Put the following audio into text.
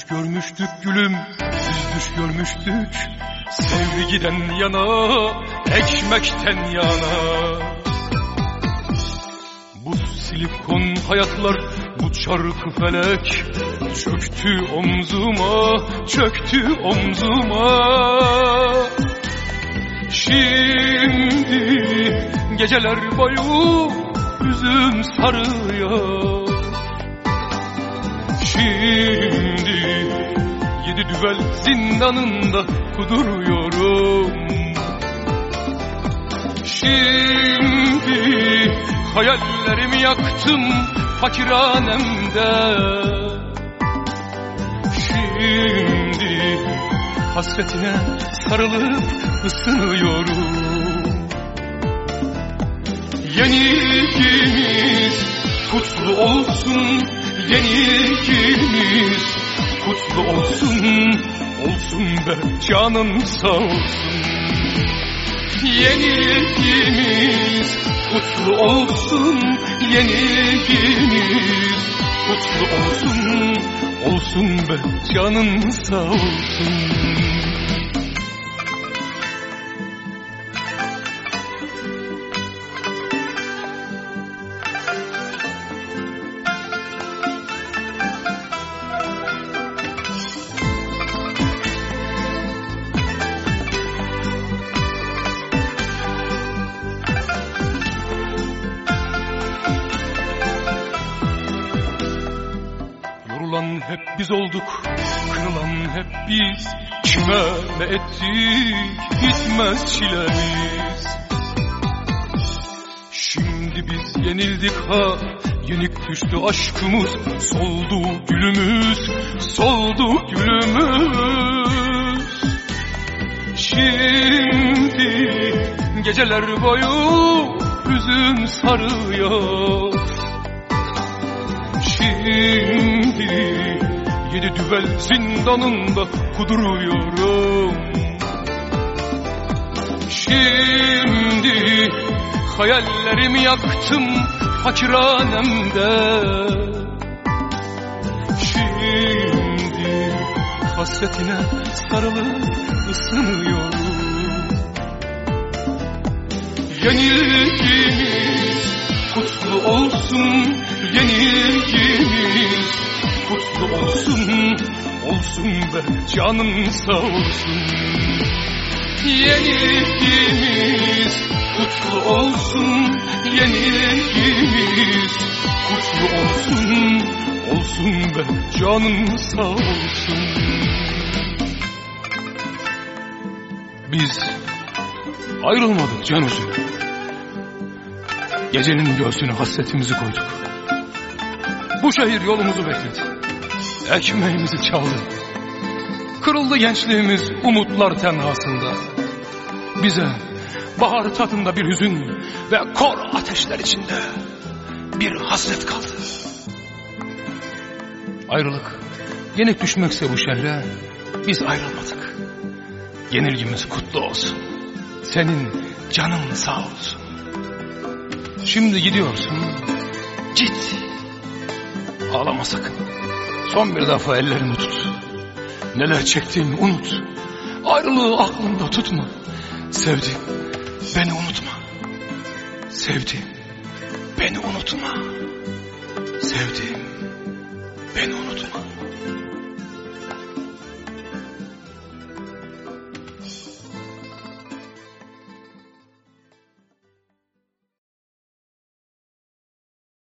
düş görmüştük gülüm, biz düş görmüştük. Sevgiden yana, ekmekten yana. Bu silikon hayatlar, bu çarkı felek çöktü omzuma, çöktü omzuma. Şimdi geceler boyu yüzüm sarıyor. Düvel zindanında kuduruyorum. Şimdi hayallerimi yaktım fakiranemde. Şimdi hasretine sarılıp ısınıyorum. Yenilgimiz kutlu olsun, yenilgimiz kutlu olsun, olsun be canın sağ olsun. Yenilgimiz kutlu olsun, yenilgimiz kutlu olsun, olsun be canın sağ olsun. Hep biz olduk, kırılan hep biz. Kime ne ettik, bitmez çilemiz. Şimdi biz yenildik ha, yenik düştü aşkımız. Soldu gülümüz, soldu gülümüz. Şimdi geceler boyu hüzün sarıyor. Şimdi yedi düvel zindanında kuduruyorum. Şimdi hayallerimi yaktım fakiranemde. Şimdi hasretine sarılıp ısınıyorum. Yenilgimiz kutlu olsun, kutlu olsun, olsun be canın sağ olsun. Yenilgimiz kutlu olsun, yenilgimiz kutlu olsun, olsun be canın sağ olsun. Biz ayrılmadık can uzun. Gecenin göğsüne hasretimizi koyduk. Bu şehir yolumuzu bekledi. Ekmeğimizi çaldı. Kırıldı gençliğimiz umutlar tenhasında. Bize bahar tadında bir hüzün ve kor ateşler içinde bir hasret kaldı. Ayrılık, yenik düşmekse bu şehre biz ayrılmadık. Yenilgimiz kutlu olsun. Senin canın sağ olsun. Şimdi gidiyorsun. Git. Ağlama sakın. Son bir defa ellerini tut. Neler çektiğimi unut. Ayrılığı aklında tutma. Sevdim. Beni unutma. Sevdim. Beni unutma. Sevdim. Beni unutma.